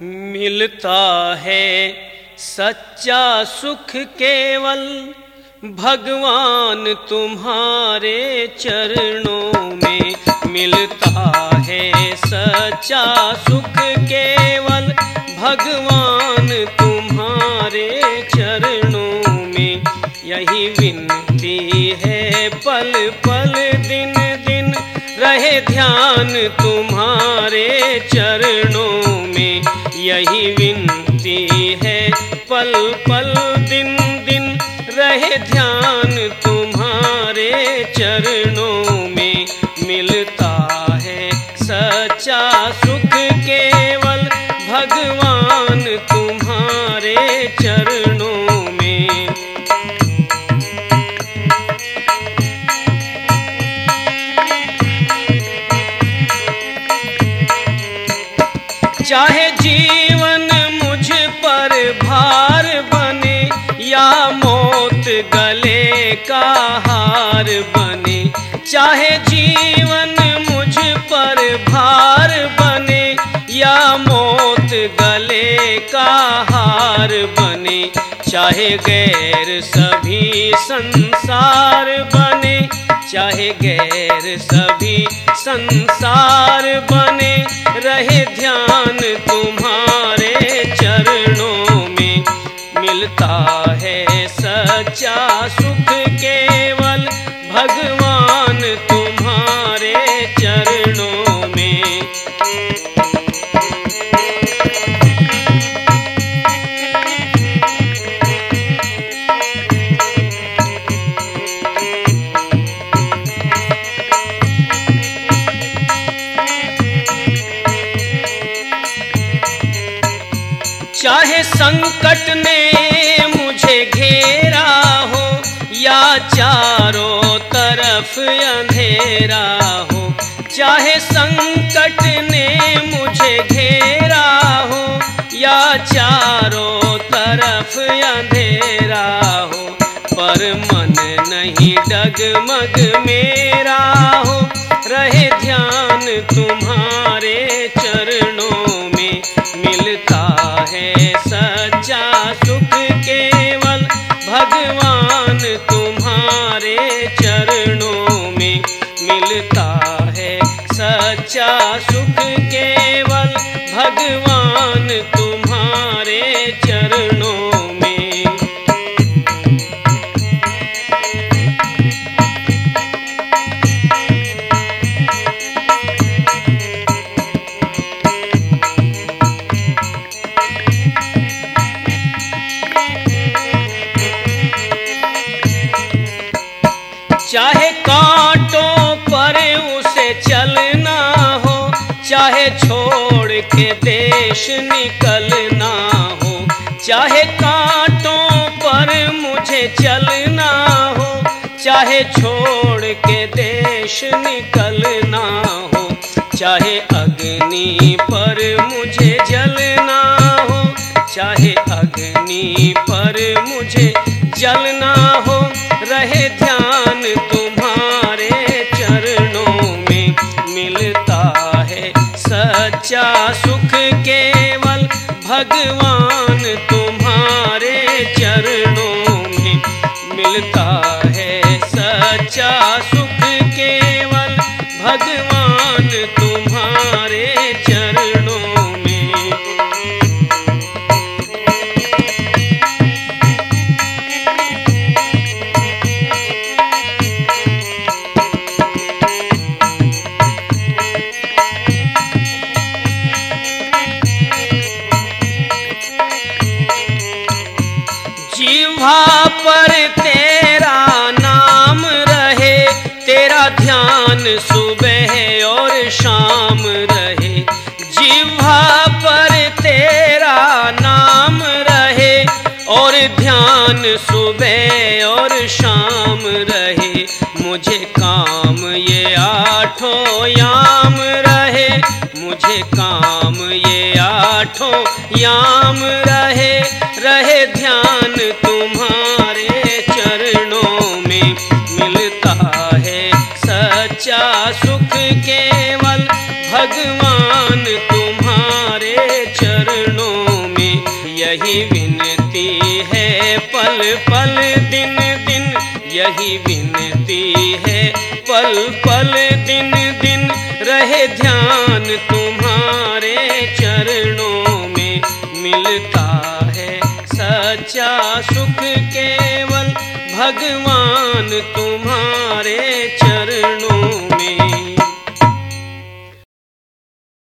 मिलता है सच्चा सुख केवल। भगवान तुम्हारे चरणों में मिलता है सच्चा सुख केवल। भगवान तुम्हारे चरणों में यही विनती है, पल पल दिन दिन रहे ध्यान तुम्हारे चरणों यही विनती भार बने या मौत गले का हार बने। चाहे जीवन मुझ पर भार बने या मौत गले का हार बने। चाहे गैर सभी संसार बने, चाहे गैर सभी संसार बने। रहे ध्यान तुम्हारे मिलता है सच्चा सुख केवल भगवान तुम्हारे चरणों में। चाहे संकट ने अंधेरा हो, चाहे संकट ने मुझे घेरा हो, या चारों तरफ़ अंधेरा हो, पर मन नहीं डगमग मेरा हो। रहे ध्यान तुम्हारे चरणों में, मिलता है सच्चा सुख केवल भगवान चाहे कांटों पर उसे चलना हो, चाहे छोड़ के देश निकलना हो, चाहे कांटों पर मुझे चलना हो, चाहे छोड़ के देश निकलना हो, चाहे अग्नि पर मुझे जलना हो, चाहे अग्नि पर मुझे जलना हो, रहे ध्यान भगवान। जीवा पर तेरा नाम रहे, तेरा ध्यान सुबह और शाम रहे। जीवा पर तेरा नाम रहे और ध्यान सुबह और शाम रहे। मुझे काम ये आठों याम रहे, मुझे काम ये आठों याम रहे। रहे ध्यान भगवान, तुम्हारे चरणों में यही विनती है। पल पल दिन दिन यही विनती है। पल पल दिन दिन रहे ध्यान तुम्हारे चरणों में मिलता है। सच्चा सुख केवल भगवान तुम्हारे चरणों